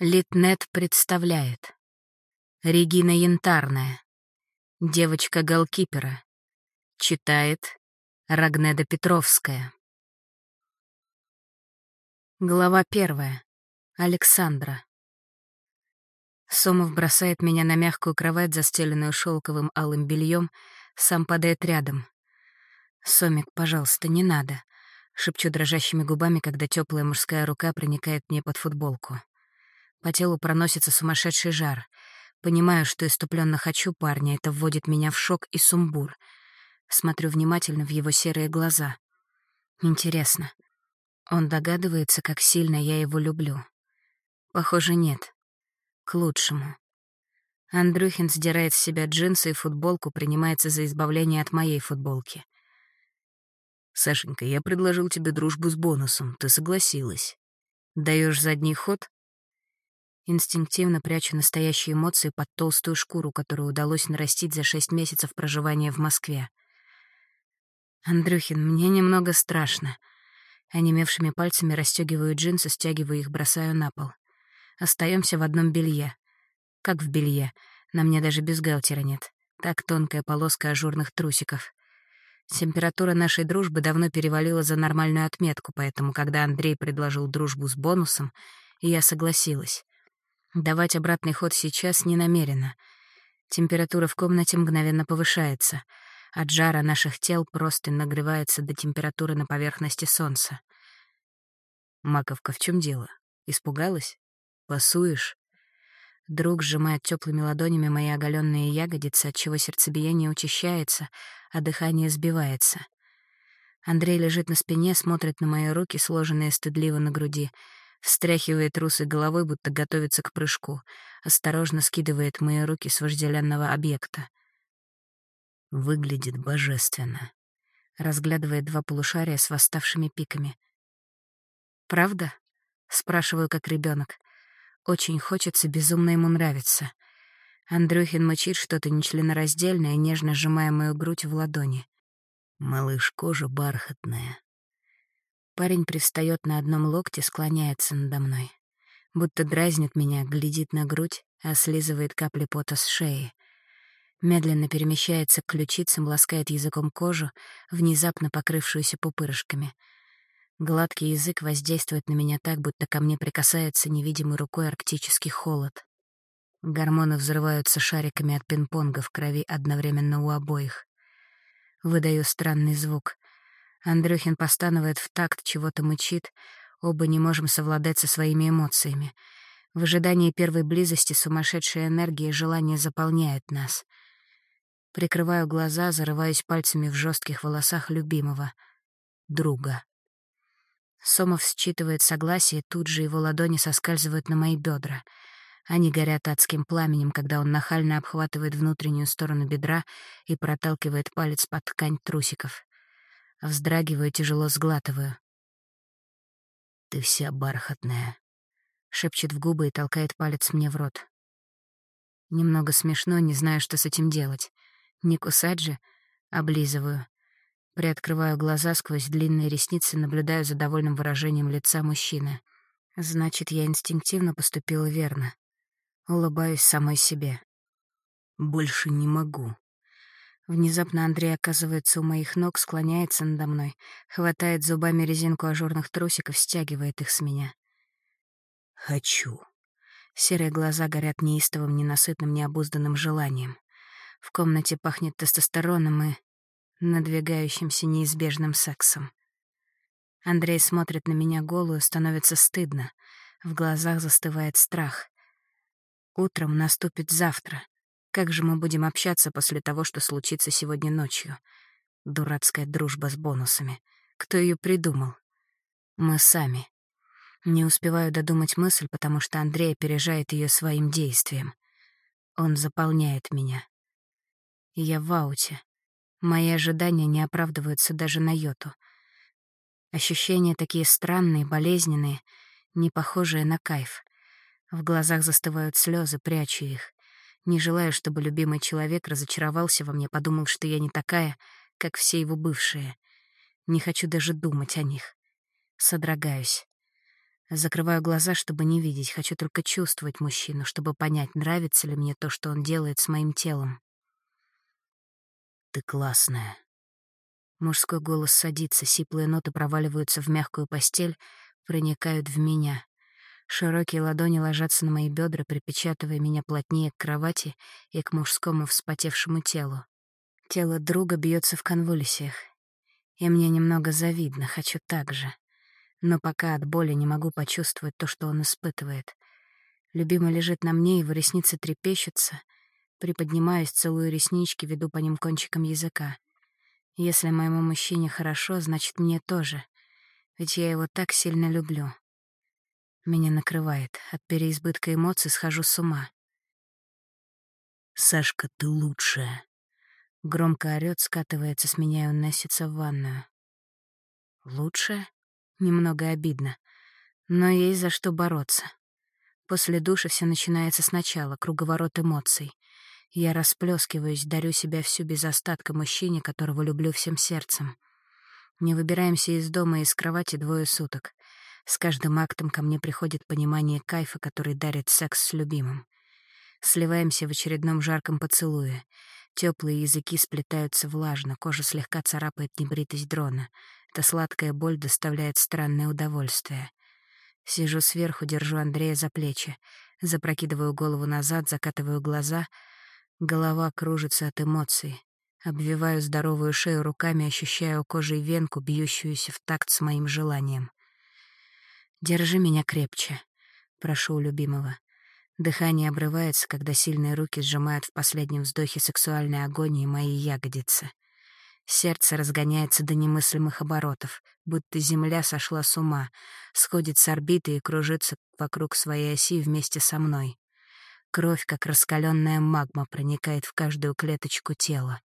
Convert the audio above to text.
Литнет представляет. Регина Янтарная. Девочка-голкипера. Читает Рагнеда Петровская. Глава первая. Александра. Сомов бросает меня на мягкую кровать, застеленную шелковым алым бельем, сам падает рядом. «Сомик, пожалуйста, не надо», — шепчу дрожащими губами, когда теплая мужская рука проникает мне под футболку. По телу проносится сумасшедший жар. Понимаю, что иступленно хочу парня, это вводит меня в шок и сумбур. Смотрю внимательно в его серые глаза. Интересно, он догадывается, как сильно я его люблю? Похоже, нет. К лучшему. Андрюхин сдирает с себя джинсы и футболку, принимается за избавление от моей футболки. «Сашенька, я предложил тебе дружбу с бонусом, ты согласилась. Даешь задний ход?» Инстинктивно прячу настоящие эмоции под толстую шкуру, которую удалось нарастить за шесть месяцев проживания в Москве. «Андрюхин, мне немного страшно». Онемевшими пальцами расстегиваю джинсы, стягиваю их, бросаю на пол. Остаемся в одном белье. Как в белье. На мне даже бюстгальтера нет. Так тонкая полоска ажурных трусиков. Температура нашей дружбы давно перевалила за нормальную отметку, поэтому, когда Андрей предложил дружбу с бонусом, я согласилась. Давать обратный ход сейчас не намерена. Температура в комнате мгновенно повышается. От жара наших тел просто нагревается до температуры на поверхности солнца. «Маковка, в чем дело? Испугалась? Пасуешь?» Друг сжимает теплыми ладонями мои оголенные ягодицы, отчего сердцебиение учащается, а дыхание сбивается. Андрей лежит на спине, смотрит на мои руки, сложенные стыдливо на груди, встряхивает русы головой, будто готовится к прыжку, осторожно скидывает мои руки с вожделенного объекта. Выглядит божественно. Разглядывает два полушария с восставшими пиками. «Правда?» — спрашиваю, как ребенок. Очень хочется, безумно ему нравится. Андрюхин мычит что-то нечленораздельное, нежно сжимая мою грудь в ладони. «Малыш, кожа бархатная, Парень пристает на одном локте, склоняется надо мной. Будто дразнит меня, глядит на грудь, а слизывает капли пота с шеи. Медленно перемещается к ключицам, ласкает языком кожу, внезапно покрывшуюся пупырышками. Гладкий язык воздействует на меня так, будто ко мне прикасается невидимой рукой арктический холод. Гормоны взрываются шариками от пинг-понга в крови одновременно у обоих. Выдаю странный звук — Андрюхин постанывает в такт, чего-то мычит. Оба не можем совладать со своими эмоциями. В ожидании первой близости сумасшедшая энергия и желание заполняет нас. Прикрываю глаза, зарываюсь пальцами в жестких волосах любимого. Друга. Сомов считывает согласие, тут же его ладони соскальзывают на мои бедра. Они горят адским пламенем, когда он нахально обхватывает внутреннюю сторону бедра и проталкивает палец под ткань трусиков. Вздрагиваю, тяжело сглатываю. «Ты вся бархатная», — шепчет в губы и толкает палец мне в рот. Немного смешно, не знаю, что с этим делать. Не кусать же, облизываю. Приоткрываю глаза сквозь длинные ресницы, наблюдаю за довольным выражением лица мужчины. Значит, я инстинктивно поступила верно. Улыбаюсь самой себе. «Больше не могу», Внезапно Андрей оказывается у моих ног, склоняется надо мной, хватает зубами резинку ажурных трусиков, стягивает их с меня. «Хочу». Серые глаза горят неистовым, ненасытным, необузданным желанием. В комнате пахнет тестостероном и надвигающимся неизбежным сексом. Андрей смотрит на меня голую, становится стыдно. В глазах застывает страх. Утром наступит завтра — как же мы будем общаться после того, что случится сегодня ночью? Дурацкая дружба с бонусами. Кто ее придумал? Мы сами. Не успеваю додумать мысль, потому что Андрей опережает ее своим действием. Он заполняет меня. Я в ауте. Мои ожидания не оправдываются даже на йоту. Ощущения такие странные, болезненные, не похожие на кайф. В глазах застывают слезы, прячу их. Не желаю, чтобы любимый человек разочаровался во мне, подумал, что я не такая, как все его бывшие. Не хочу даже думать о них. Содрогаюсь. Закрываю глаза, чтобы не видеть, хочу только чувствовать мужчину, чтобы понять, нравится ли мне то, что он делает с моим телом. «Ты классная». Мужской голос садится, сиплые ноты проваливаются в мягкую постель, проникают в меня. Широкие ладони ложатся на мои бедра, припечатывая меня плотнее к кровати и к мужскому вспотевшему телу. Тело друга бьется в конвульсиях. И мне немного завидно, хочу так же. Но пока от боли не могу почувствовать то, что он испытывает. Любимый лежит на мне, его ресницы трепещутся. Приподнимаюсь, целую реснички, веду по ним кончиком языка. Если моему мужчине хорошо, значит, мне тоже. Ведь я его так сильно люблю. Меня накрывает. От переизбытка эмоций схожу с ума. «Сашка, ты лучшая!» Громко орёт, скатывается с меня и уносится в ванную. «Лучшая?» Немного обидно. Но есть за что бороться. После душа все начинается сначала, круговорот эмоций. Я расплескиваюсь, дарю себя всю без остатка мужчине, которого люблю всем сердцем. Не выбираемся из дома и из кровати двое суток. С каждым актом ко мне приходит понимание кайфа, который дарит секс с любимым. Сливаемся в очередном жарком поцелуе. Теплые языки сплетаются влажно, кожа слегка царапает небритость дрона. Эта сладкая боль доставляет странное удовольствие. Сижу сверху, держу Андрея за плечи. Запрокидываю голову назад, закатываю глаза. Голова кружится от эмоций. Обвиваю здоровую шею руками, ощущаю кожей венку, бьющуюся в такт с моим желанием. «Держи меня крепче», — прошу у любимого. Дыхание обрывается, когда сильные руки сжимают в последнем вздохе сексуальной агонии мои ягодицы. Сердце разгоняется до немыслимых оборотов, будто земля сошла с ума, сходит с орбиты и кружится вокруг своей оси вместе со мной. Кровь, как раскаленная магма, проникает в каждую клеточку тела.